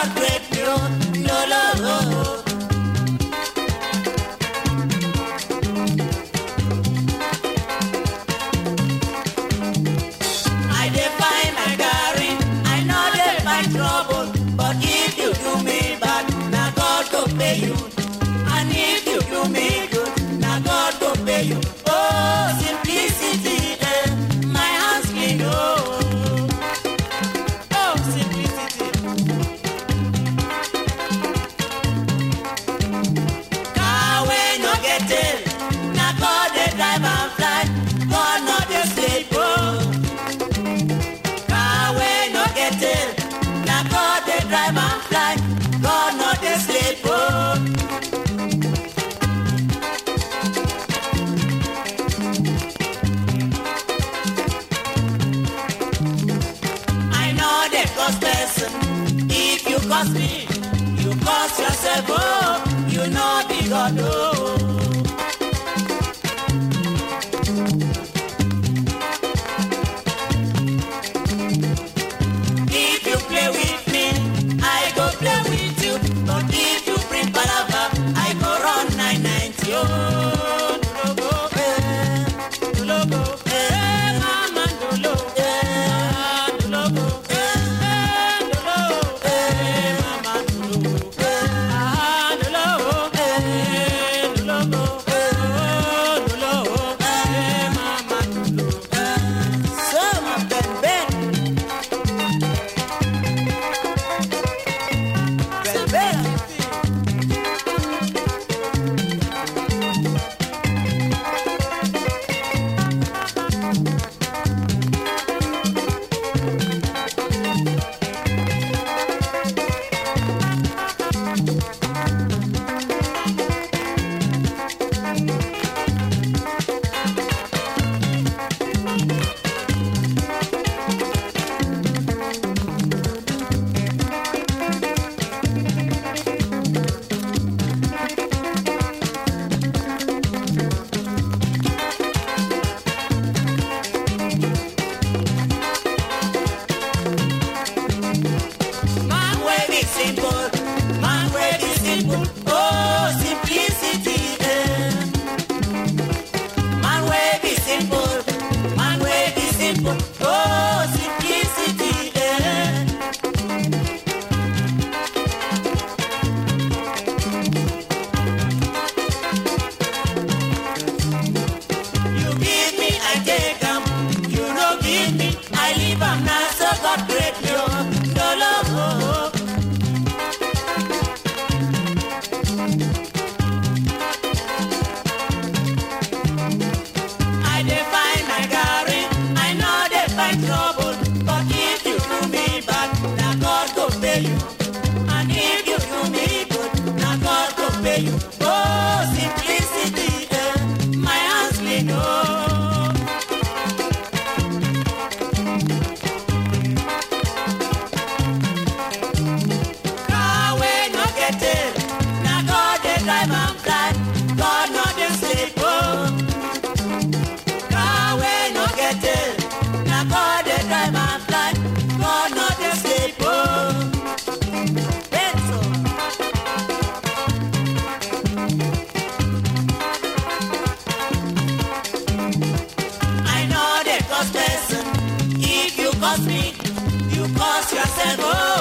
Heartbreak. lesson. If you cost me, you cost yourself, oh, you know the God, oh. negócio said ser.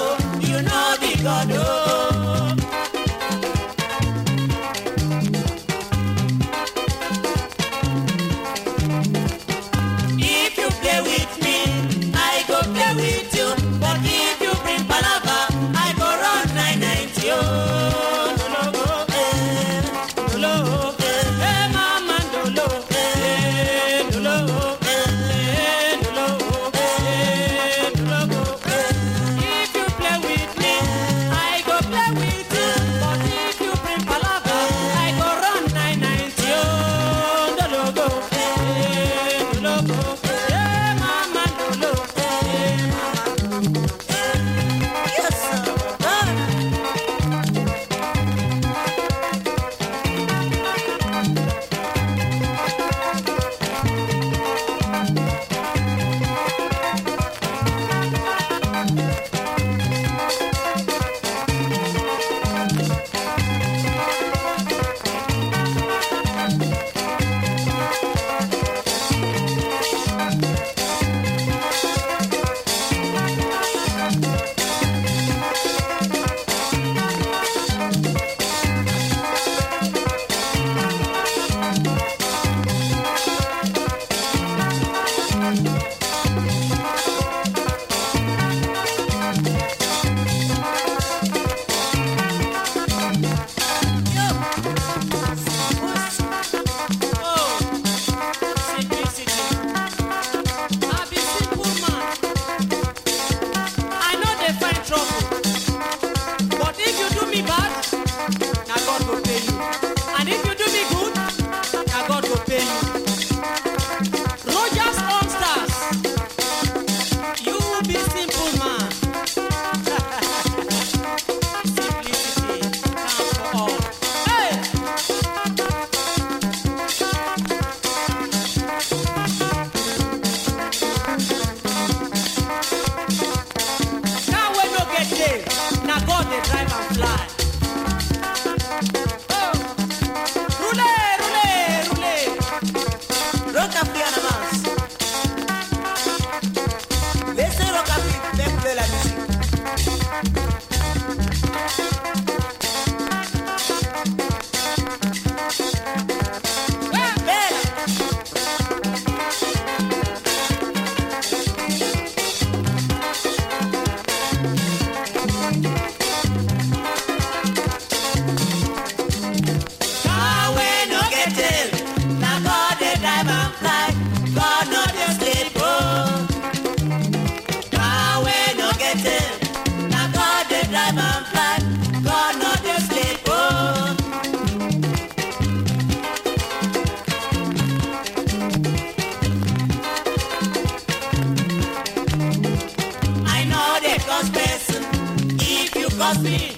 Cause me,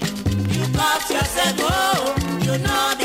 you cause yourself, oh, you know